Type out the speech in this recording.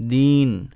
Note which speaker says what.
Speaker 1: दीन।